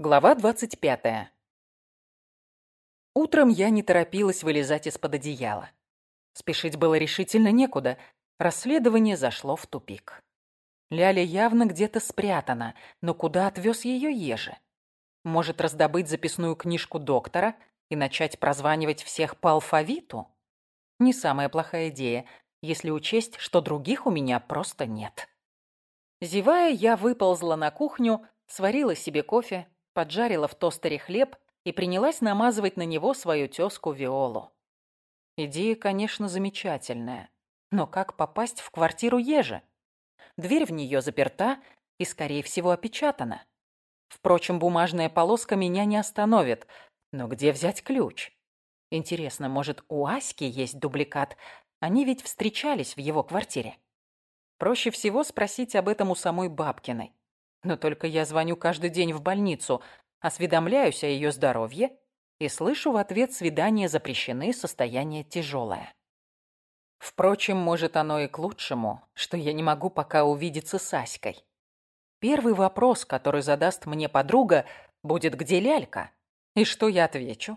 Глава 25. Утром я не торопилась вылезать из-под одеяла. Спешить было решительно некуда. Расследование зашло в тупик. Ляля явно где-то спрятана, но куда отвез ее Ежи? Может, раздобыть записную книжку доктора и начать прозванивать всех по алфавиту? Не самая плохая идея, если учесть, что других у меня просто нет. Зевая, я выползла на кухню, сварила себе кофе, поджарила в тостере хлеб и принялась намазывать на него свою тёзку Виолу. Идея, конечно, замечательная. Но как попасть в квартиру Ежи? Дверь в неё заперта и, скорее всего, опечатана. Впрочем, бумажная полоска меня не остановит. Но где взять ключ? Интересно, может, у Аськи есть дубликат? Они ведь встречались в его квартире. Проще всего спросить об этом у самой Бабкиной. Но только я звоню каждый день в больницу, осведомляюсь о ее здоровье и слышу в ответ «свидания запрещены, состояние тяжелое». Впрочем, может оно и к лучшему, что я не могу пока увидеться с Аськой. Первый вопрос, который задаст мне подруга, будет «Где лялька?» И что я отвечу?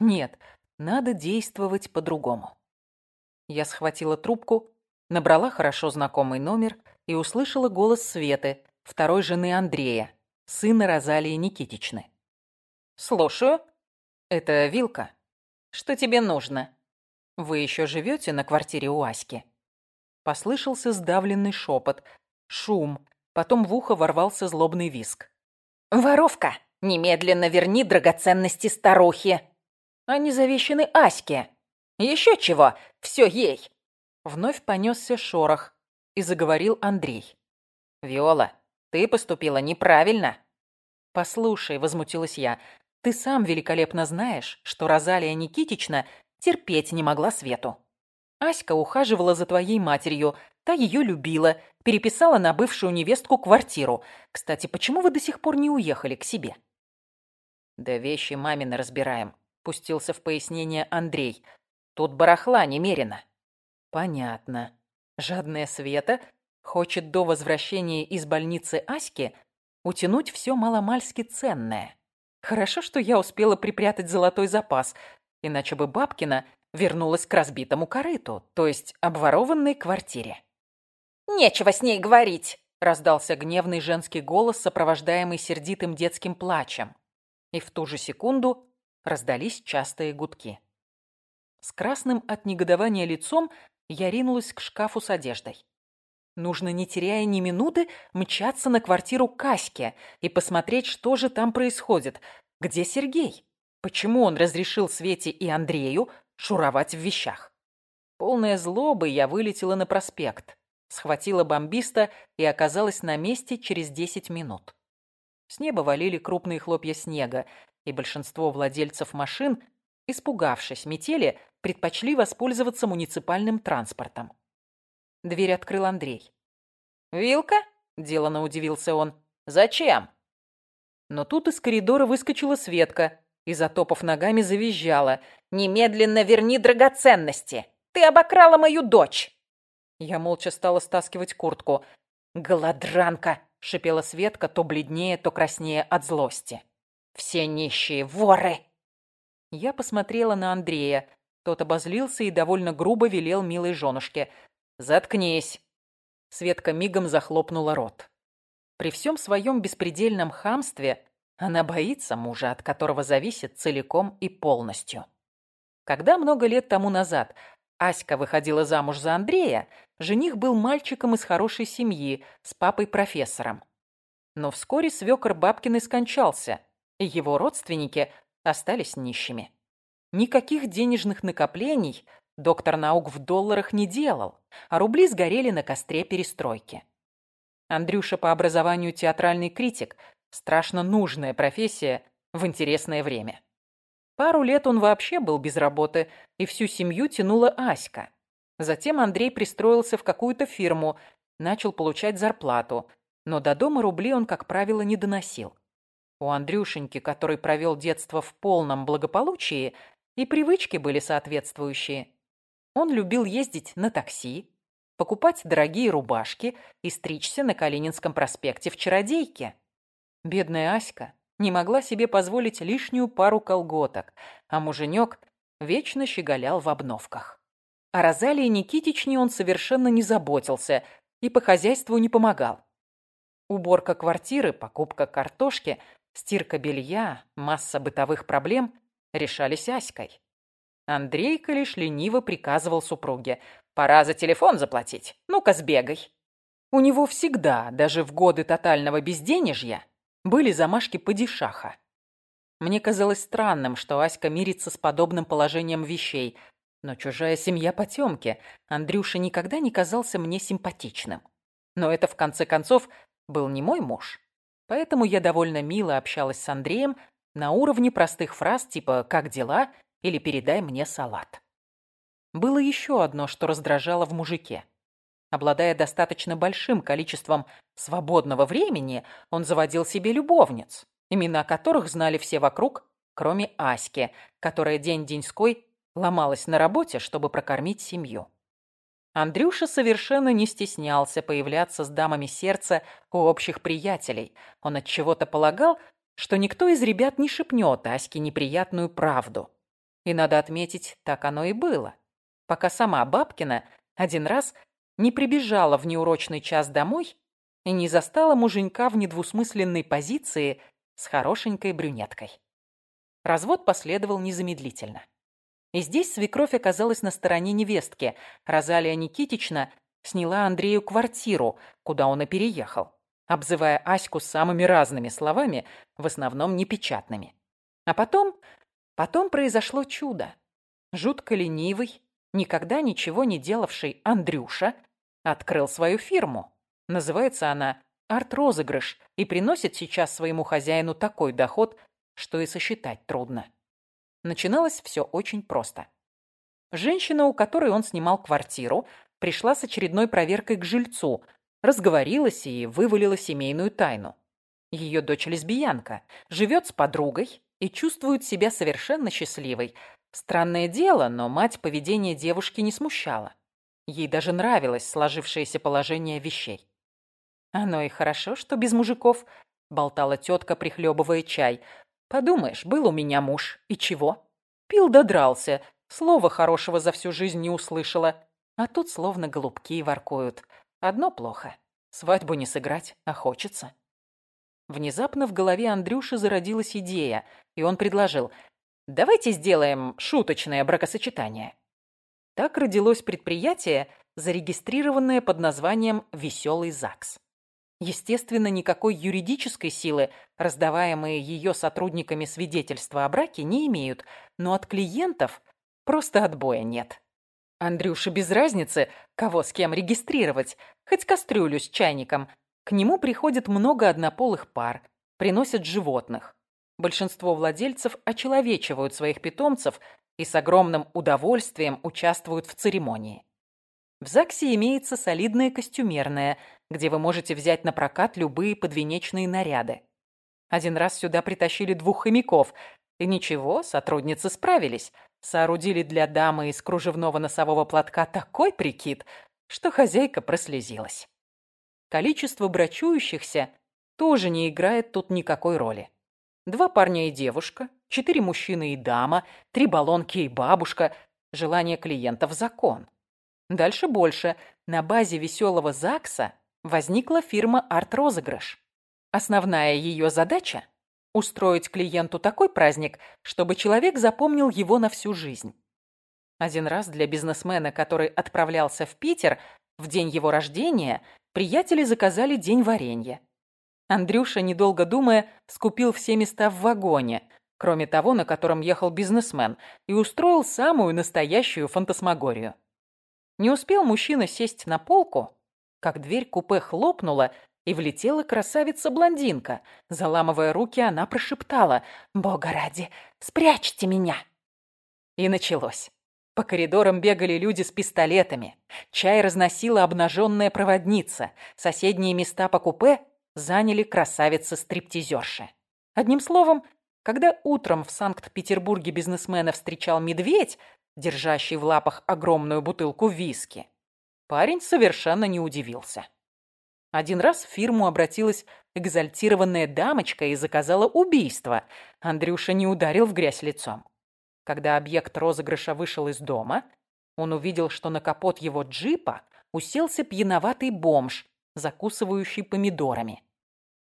Нет, надо действовать по-другому. Я схватила трубку, набрала хорошо знакомый номер и услышала голос Светы, второй жены Андрея, сына Розалии Никитичны. «Слушаю. Это Вилка. Что тебе нужно? Вы еще живете на квартире у Аськи?» Послышался сдавленный шепот, шум, потом в ухо ворвался злобный виск. «Воровка! Немедленно верни драгоценности старухи! Они завещаны Аське! Еще чего! Все ей!» Вновь понесся шорох, и заговорил Андрей. «Виола, ты поступила неправильно». «Послушай», — возмутилась я, — «ты сам великолепно знаешь, что Розалия Никитична терпеть не могла Свету. Аська ухаживала за твоей матерью, та ее любила, переписала на бывшую невестку квартиру. Кстати, почему вы до сих пор не уехали к себе?» «Да вещи мамины разбираем», — пустился в пояснение Андрей. «Тут барахла немерено». «Понятно. Жадная Света Хочет до возвращения из больницы Аськи утянуть все маломальски ценное. Хорошо, что я успела припрятать золотой запас, иначе бы Бабкина вернулась к разбитому корыту, то есть обворованной квартире. «Нечего с ней говорить!» — раздался гневный женский голос, сопровождаемый сердитым детским плачем. И в ту же секунду раздались частые гудки. С красным от негодования лицом я ринулась к шкафу с одеждой. Нужно, не теряя ни минуты, мчаться на квартиру Каське и посмотреть, что же там происходит. Где Сергей? Почему он разрешил Свете и Андрею шуровать в вещах? Полная злобы я вылетела на проспект, схватила бомбиста и оказалась на месте через 10 минут. С неба валили крупные хлопья снега, и большинство владельцев машин, испугавшись метели, предпочли воспользоваться муниципальным транспортом. Дверь открыл Андрей. «Вилка?» – делано удивился он. «Зачем?» Но тут из коридора выскочила Светка и, затопав ногами, завизжала. «Немедленно верни драгоценности! Ты обокрала мою дочь!» Я молча стала стаскивать куртку. «Голодранка!» – шипела Светка, то бледнее, то краснее от злости. «Все нищие воры!» Я посмотрела на Андрея. Тот обозлился и довольно грубо велел милой женушке. «Заткнись!» Светка мигом захлопнула рот. При всем своем беспредельном хамстве она боится мужа, от которого зависит целиком и полностью. Когда много лет тому назад Аська выходила замуж за Андрея, жених был мальчиком из хорошей семьи, с папой-профессором. Но вскоре свекор Бабкиной скончался, и его родственники остались нищими. Никаких денежных накоплений Доктор наук в долларах не делал, а рубли сгорели на костре перестройки. Андрюша по образованию театральный критик, страшно нужная профессия в интересное время. Пару лет он вообще был без работы, и всю семью тянула Аська. Затем Андрей пристроился в какую-то фирму, начал получать зарплату, но до дома рубли он, как правило, не доносил. У Андрюшеньки, который провел детство в полном благополучии, и привычки были соответствующие. Он любил ездить на такси, покупать дорогие рубашки и стричься на Калининском проспекте в чародейке. Бедная Аська не могла себе позволить лишнюю пару колготок, а муженек вечно щеголял в обновках. О Розалии Никитичне он совершенно не заботился и по хозяйству не помогал. Уборка квартиры, покупка картошки, стирка белья, масса бытовых проблем решались Аськой. Андрейка лишь лениво приказывал супруге. «Пора за телефон заплатить. Ну-ка, сбегай». У него всегда, даже в годы тотального безденежья, были замашки падишаха. Мне казалось странным, что Аська мирится с подобным положением вещей, но чужая семья потемки. Андрюша никогда не казался мне симпатичным. Но это, в конце концов, был не мой муж. Поэтому я довольно мило общалась с Андреем на уровне простых фраз типа «как дела?» Или «передай мне салат». Было еще одно, что раздражало в мужике. Обладая достаточно большим количеством свободного времени, он заводил себе любовниц, имена которых знали все вокруг, кроме Аськи, которая день-деньской ломалась на работе, чтобы прокормить семью. Андрюша совершенно не стеснялся появляться с дамами сердца у общих приятелей. Он от чего-то полагал, что никто из ребят не шепнет Аське неприятную правду. И надо отметить, так оно и было. Пока сама Бабкина один раз не прибежала в неурочный час домой и не застала муженька в недвусмысленной позиции с хорошенькой брюнеткой. Развод последовал незамедлительно. И здесь свекровь оказалась на стороне невестки. Розалия Никитична сняла Андрею квартиру, куда он и переехал, обзывая Аську самыми разными словами, в основном непечатными. А потом, потом произошло чудо. Жутко ленивый, никогда ничего не делавший Андрюша открыл свою фирму. Называется она «Арт-розыгрыш» и приносит сейчас своему хозяину такой доход, что и сосчитать трудно. Начиналось все очень просто. Женщина, у которой он снимал квартиру, пришла с очередной проверкой к жильцу, разговорилась и вывалила семейную тайну. Ее дочь лесбиянка, живет с подругой и чувствует себя совершенно счастливой. Странное дело, но мать поведение девушки не смущала. Ей даже нравилось сложившееся положение вещей. «Оно и хорошо, что без мужиков», — болтала тетка, прихлебывая чай. Подумаешь, был у меня муж. И чего? Пил да дрался. Слова хорошего за всю жизнь не услышала. А тут словно голубки воркуют. Одно плохо. Свадьбу не сыграть, а хочется. Внезапно в голове Андрюши зародилась идея, и он предложил «Давайте сделаем шуточное бракосочетание». Так родилось предприятие, зарегистрированное под названием «Веселый ЗАГС». Естественно, никакой юридической силы, раздаваемые ее сотрудниками свидетельства о браке, не имеют, но от клиентов просто отбоя нет. Андрюше без разницы, кого с кем регистрировать, хоть кастрюлю с чайником. К нему приходит много однополых пар, приносят животных. Большинство владельцев очеловечивают своих питомцев и с огромным удовольствием участвуют в церемонии. В ЗАГСе имеется солидная костюмерная, где вы можете взять на прокат любые подвенечные наряды. Один раз сюда притащили двух хомяков. И ничего, сотрудницы справились. Соорудили для дамы из кружевного носового платка такой прикид, что хозяйка прослезилась. Количество брачующихся тоже не играет тут никакой роли. Два парня и девушка, четыре мужчины и дама, три баллонки и бабушка. Желание клиентов – закон. Дальше больше. На базе веселого ЗАГСа возникла фирма «Арт-розыгрыш». Основная ее задача – устроить клиенту такой праздник, чтобы человек запомнил его на всю жизнь. Один раз для бизнесмена, который отправлялся в Питер, в день его рождения, приятели заказали день варенья. Андрюша, недолго думая, скупил все места в вагоне, кроме того, на котором ехал бизнесмен, и устроил самую настоящую фантасмагорию. Не успел мужчина сесть на полку, как дверь купе хлопнула, и влетела красавица-блондинка. Заламывая руки, она прошептала «Бога ради, спрячьте меня!» И началось. По коридорам бегали люди с пистолетами. Чай разносила обнаженная проводница. Соседние места по купе заняли красавицы-стриптизерши. Одним словом, когда утром в Санкт-Петербурге бизнесмена встречал медведь, держащий в лапах огромную бутылку виски, парень совершенно не удивился. Один раз в фирму обратилась экзальтированная дамочка и заказала убийство. Андрюша не ударил в грязь лицом. Когда объект розыгрыша вышел из дома, он увидел, что на капот его джипа уселся пьяноватый бомж, закусывающий помидорами.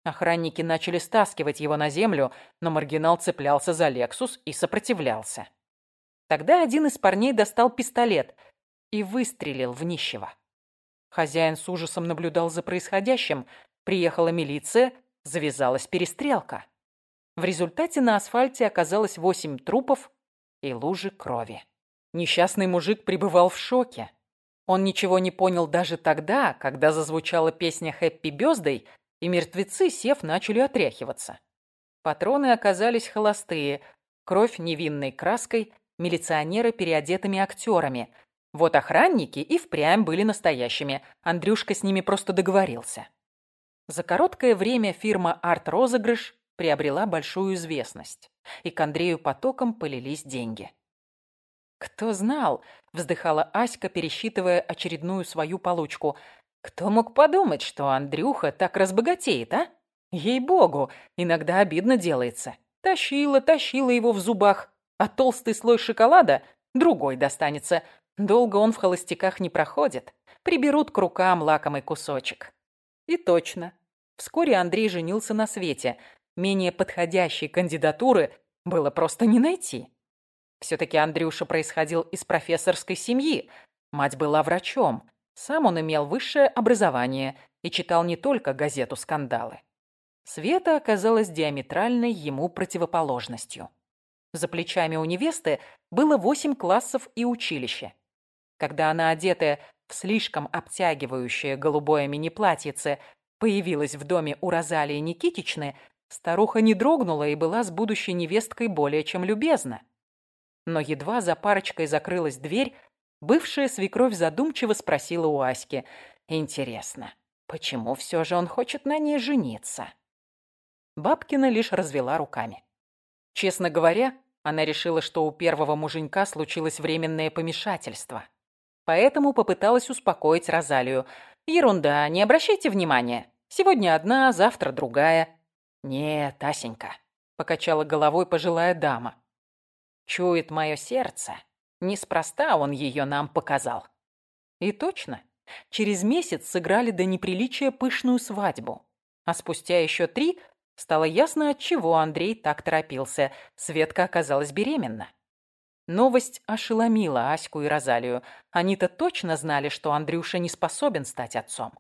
Охранники начали стаскивать его на землю, но маргинал цеплялся за «Лексус» и сопротивлялся. Тогда один из парней достал пистолет и выстрелил в нищего. Хозяин с ужасом наблюдал за происходящим. Приехала милиция, завязалась перестрелка. В результате на асфальте оказалось восемь трупов и лужи крови. Несчастный мужик пребывал в шоке. Он ничего не понял даже тогда, когда зазвучала песня «Хэппи Бёздэй», и мертвецы, сев, начали отряхиваться. Патроны оказались холостые, кровь невинной краской, милиционеры переодетыми актерами. Вот охранники и впрямь были настоящими, Андрюшка с ними просто договорился. За короткое время фирма «Арт-розыгрыш» приобрела большую известность, и к Андрею потоком полились деньги. «Кто знал?» — вздыхала Аська, пересчитывая очередную свою получку. «Кто мог подумать, что Андрюха так разбогатеет, а? Ей-богу, иногда обидно делается. Тащила, тащила его в зубах, а толстый слой шоколада другой достанется. Долго он в холостяках не проходит. Приберут к рукам лакомый кусочек». И точно. Вскоре Андрей женился на Свете. Менее подходящей кандидатуры было просто не найти. Все-таки Андрюша происходил из профессорской семьи. Мать была врачом. Сам он имел высшее образование и читал не только газету «Скандалы». Света оказалась диаметральной ему противоположностью. За плечами у невесты было восемь классов и училище. Когда она, одетая в слишком обтягивающее голубое мини-платьице, появилась в доме у Розалии Никитичны, старуха не дрогнула и была с будущей невесткой более чем любезна. Но едва за парочкой закрылась дверь, бывшая свекровь задумчиво спросила у Аськи. «Интересно, почему все же он хочет на ней жениться?» Бабкина лишь развела руками. Честно говоря, она решила, что у первого муженька случилось временное помешательство. Поэтому попыталась успокоить Розалию. «Ерунда, не обращайте внимания. Сегодня одна, завтра другая». «Нет, Асенька», — покачала головой пожилая дама. Чует мое сердце. Неспроста он ее нам показал. И точно, через месяц сыграли до неприличия пышную свадьбу. А спустя еще три стало ясно, от чего Андрей так торопился. Светка оказалась беременна. Новость ошеломила Аську и Розалию. Они-то точно знали, что Андрюша не способен стать отцом.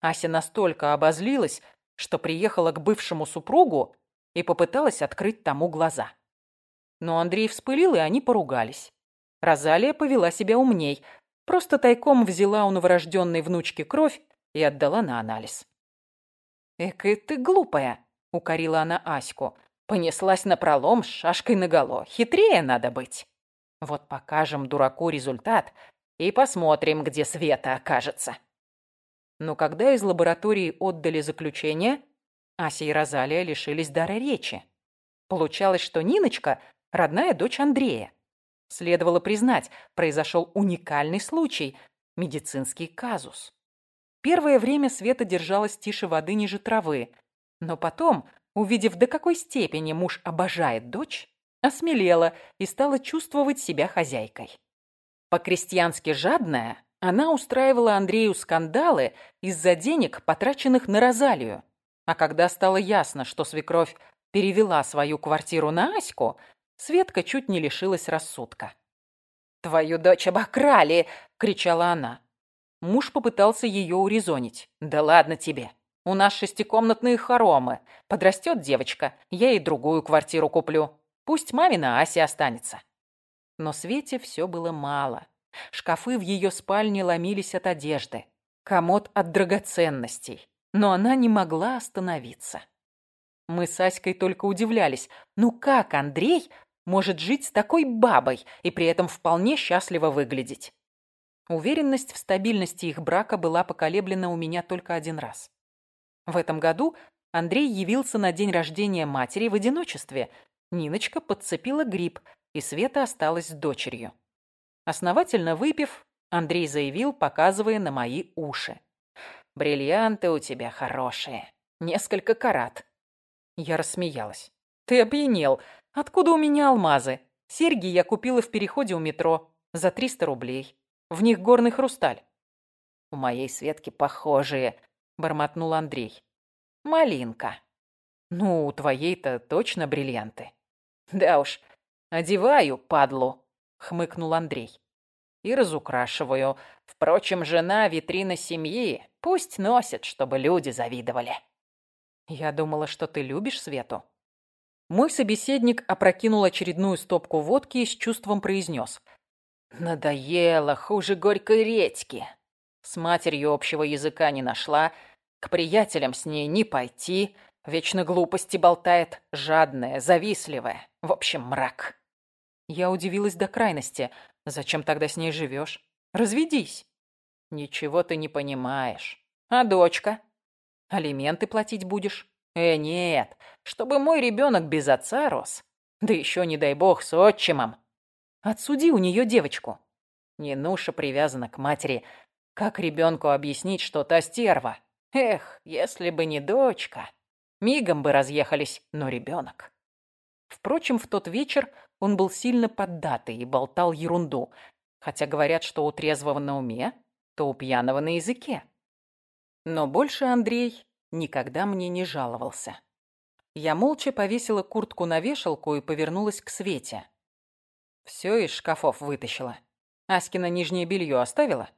Ася настолько обозлилась, что приехала к бывшему супругу и попыталась открыть тому глаза. Но Андрей вспылил, и они поругались. Розалия повела себя умней. Просто тайком взяла у новорожденной внучки кровь и отдала на анализ. «Экая ты глупая», — укорила она Аську. Понеслась на пролом с шашкой наголо. Хитрее надо быть. Вот покажем дураку результат и посмотрим, где Света окажется. Но когда из лаборатории отдали заключение, Ася и Розалия лишились дара речи. Получалось, что Ниночка родная дочь Андрея. Следовало признать, произошел уникальный случай, медицинский казус. Первое время Света держалась тише воды ниже травы, но потом, увидев, до какой степени муж обожает дочь, осмелела и стала чувствовать себя хозяйкой. По-крестьянски жадная, она устраивала Андрею скандалы из-за денег, потраченных на Розалию. А когда стало ясно, что свекровь перевела свою квартиру на Аську, Светка чуть не лишилась рассудка. «Твою дочь обокрали!» — кричала она. Муж попытался ее урезонить. «Да ладно тебе. У нас шестикомнатные хоромы. Подрастет девочка, я ей другую квартиру куплю. Пусть мамина Ася останется». Но Свете все было мало. Шкафы в ее спальне ломились от одежды. Комод от драгоценностей. Но она не могла остановиться. Мы с Аськой только удивлялись. Ну как Андрей может жить с такой бабой и при этом вполне счастливо выглядеть. Уверенность в стабильности их брака была поколеблена у меня только один раз. В этом году Андрей явился на день рождения матери в одиночестве. Ниночка подцепила грипп, и Света осталась с дочерью. Основательно выпив, Андрей заявил, показывая на мои уши. Бриллианты у тебя хорошие. Несколько карат. Я рассмеялась. Ты опьянел. Откуда у меня алмазы? Серьги я купила в переходе у метро за 300 рублей. В них горный хрусталь. У моей Светки похожие, бормотнул Андрей. Малинка. Ну, у твоей-то точно бриллианты. Да уж, одеваю, падлу, хмыкнул Андрей. И разукрашиваю. Впрочем, жена — витрина семьи. Пусть носит, чтобы люди завидовали. Я думала, что ты любишь Свету. Мой собеседник опрокинул очередную стопку водки и с чувством произнес. «Надоело, хуже горькой редьки. С матерью общего языка не нашла, к приятелям с ней не пойти, вечно глупости болтает, жадная, завистливая. В общем, мрак». Я удивилась до крайности. Зачем тогда с ней живешь? Разведись. Ничего ты не понимаешь. А дочка? Алименты платить будешь? Э, нет, чтобы мой ребенок без отца рос. Да еще, не дай бог, с отчимом. Отсуди у нее девочку. Нинуша привязана к матери. Как ребенку объяснить, что та стерва? Эх, если бы не дочка. Мигом бы разъехались, но ребенок. Впрочем, в тот вечер он был сильно поддатый и болтал ерунду, хотя говорят, что у трезвого на уме, то у пьяного на языке. Но больше Андрей никогда мне не жаловался. Я молча повесила куртку на вешалку и повернулась к Свете. Все из шкафов вытащила. Аськина нижнее белье оставила?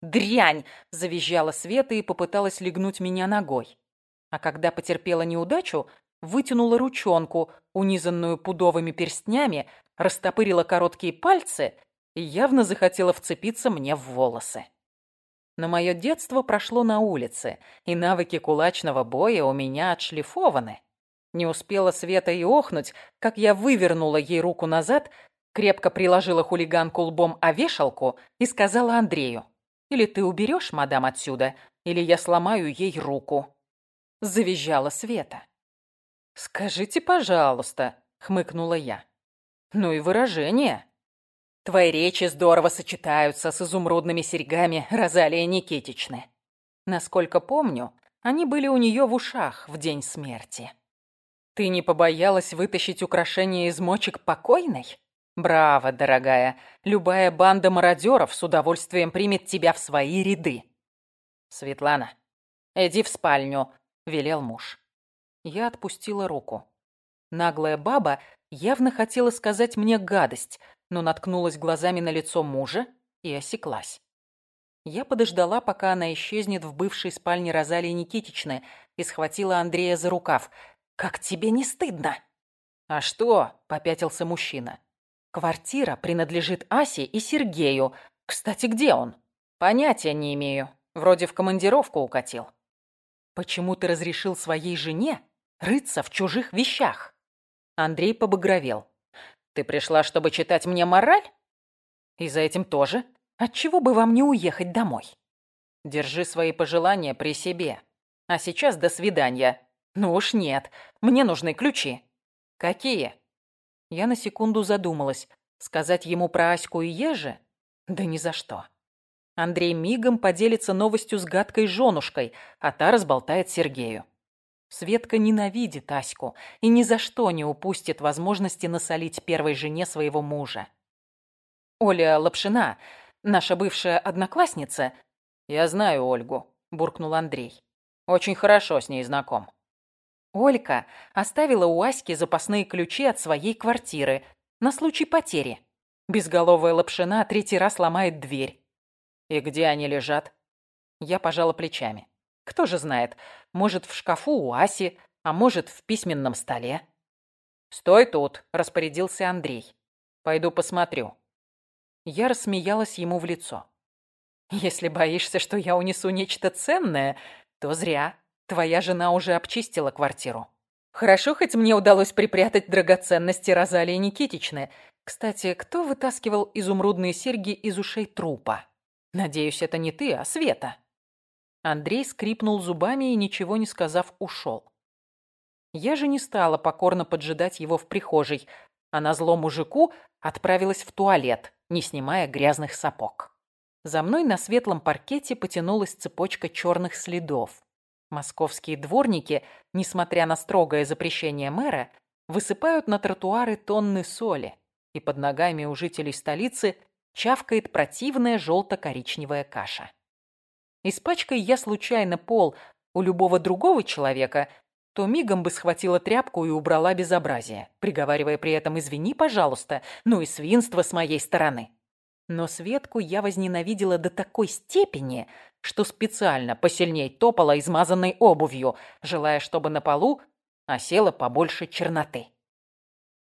«Дрянь!» – завизжала Света и попыталась легнуть меня ногой. А когда потерпела неудачу, вытянула ручонку, унизанную пудовыми перстнями, растопырила короткие пальцы и явно захотела вцепиться мне в волосы. Но мое детство прошло на улице, и навыки кулачного боя у меня отшлифованы. Не успела Света и охнуть, как я вывернула ей руку назад, крепко приложила хулиганку лбом о вешалку и сказала Андрею, «Или ты уберешь, мадам, отсюда, или я сломаю ей руку». Завизжала Света. «Скажите, пожалуйста», — хмыкнула я. «Ну и выражение». Твои речи здорово сочетаются с изумрудными серьгами Розалии Никитичны. Насколько помню, они были у нее в ушах в день смерти. Ты не побоялась вытащить украшение из мочек покойной? Браво, дорогая. Любая банда мародеров с удовольствием примет тебя в свои ряды. Светлана, иди в спальню, велел муж. Я отпустила руку. Наглая баба явно хотела сказать мне гадость, но наткнулась глазами на лицо мужа и осеклась. Я подождала, пока она исчезнет в бывшей спальне Розалии Никитичны и схватила Андрея за рукав. «Как тебе не стыдно?» «А что?» — попятился мужчина. «Квартира принадлежит Асе и Сергею. Кстати, где он?» «Понятия не имею. Вроде в командировку укатил». «Почему ты разрешил своей жене рыться в чужих вещах?» Андрей побагровел. Ты пришла, чтобы читать мне мораль? И за этим тоже? Отчего бы вам не уехать домой? Держи свои пожелания при себе. А сейчас до свидания. Ну уж нет, мне нужны ключи. Какие? Я на секунду задумалась. Сказать ему про Аську и Ежи? Да ни за что. Андрей мигом поделится новостью с гадкой женушкой, а та разболтает Сергею. Светка ненавидит Аську и ни за что не упустит возможности насолить первой жене своего мужа. Оля Лапшина, наша бывшая одноклассница... «Я знаю Ольгу», — буркнул Андрей. «Очень хорошо с ней знаком». Олька оставила у Аськи запасные ключи от своей квартиры на случай потери. Безголовая Лапшина третий раз ломает дверь. «И где они лежат?» Я пожала плечами. Кто же знает, может, в шкафу у Аси, а может, в письменном столе. «Стой тут», — распорядился Андрей. «Пойду посмотрю». Я рассмеялась ему в лицо. «Если боишься, что я унесу нечто ценное, то зря. Твоя жена уже обчистила квартиру. Хорошо, хоть мне удалось припрятать драгоценности Розалии Никитичны. Кстати, кто вытаскивал изумрудные серьги из ушей трупа? Надеюсь, это не ты, а Света». Андрей скрипнул зубами и, ничего не сказав, ушел. Я же не стала покорно поджидать его в прихожей, а на зло мужику отправилась в туалет, не снимая грязных сапог. За мной на светлом паркете потянулась цепочка черных следов. Московские дворники, несмотря на строгое запрещение мэра, высыпают на тротуары тонны соли, и под ногами у жителей столицы чавкает противная желто-коричневая каша. Испачкай я случайно пол у любого другого человека, то мигом бы схватила тряпку и убрала безобразие, приговаривая при этом «извини, пожалуйста, ну и свинство с моей стороны». Но Светку я возненавидела до такой степени, что специально посильней топала измазанной обувью, желая, чтобы на полу осела побольше черноты.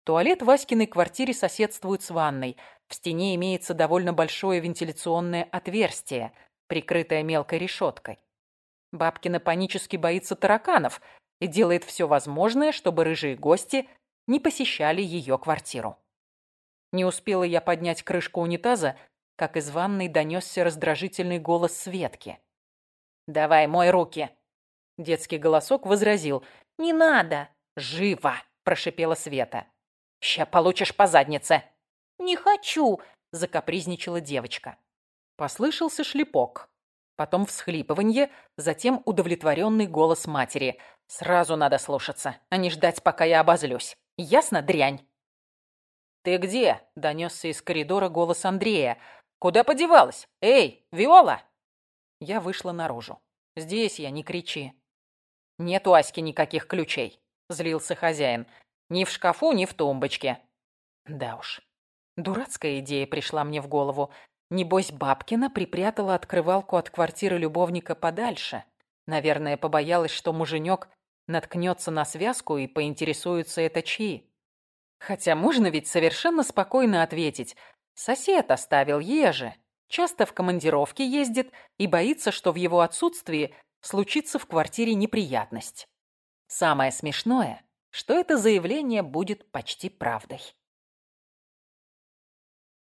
Туалет в Васькиной квартире соседствует с ванной. В стене имеется довольно большое вентиляционное отверстие, прикрытое мелкой решеткой. Бабкина панически боится тараканов и делает все возможное, чтобы рыжие гости не посещали ее квартиру. Не успела я поднять крышку унитаза, как из ванной донесся раздражительный голос Светки. «Давай, мой руки!» Детский голосок возразил. «Не надо!» «Живо!» – прошипела Света. «Ща получишь по заднице!» «Не хочу!» – закапризничала девочка. Послышался шлепок. Потом всхлипыванье, затем удовлетворенный голос матери. «Сразу надо слушаться, а не ждать, пока я обозлюсь. Ясно, дрянь?» «Ты где?» – донесся из коридора голос Андрея. «Куда подевалась? Эй, Виола!» Я вышла наружу. «Здесь я, не кричи». «Нет у Аськи никаких ключей», – злился хозяин. «Ни в шкафу, ни в тумбочке». Да уж, дурацкая идея пришла мне в голову. Небось, Бабкина припрятала открывалку от квартиры любовника подальше. Наверное, побоялась, что муженек наткнется на связку и поинтересуется, это чьи. Хотя можно ведь совершенно спокойно ответить. Сосед оставил ежи. Часто в командировке ездит и боится, что в его отсутствии случится в квартире неприятность. Самое смешное, что это заявление будет почти правдой.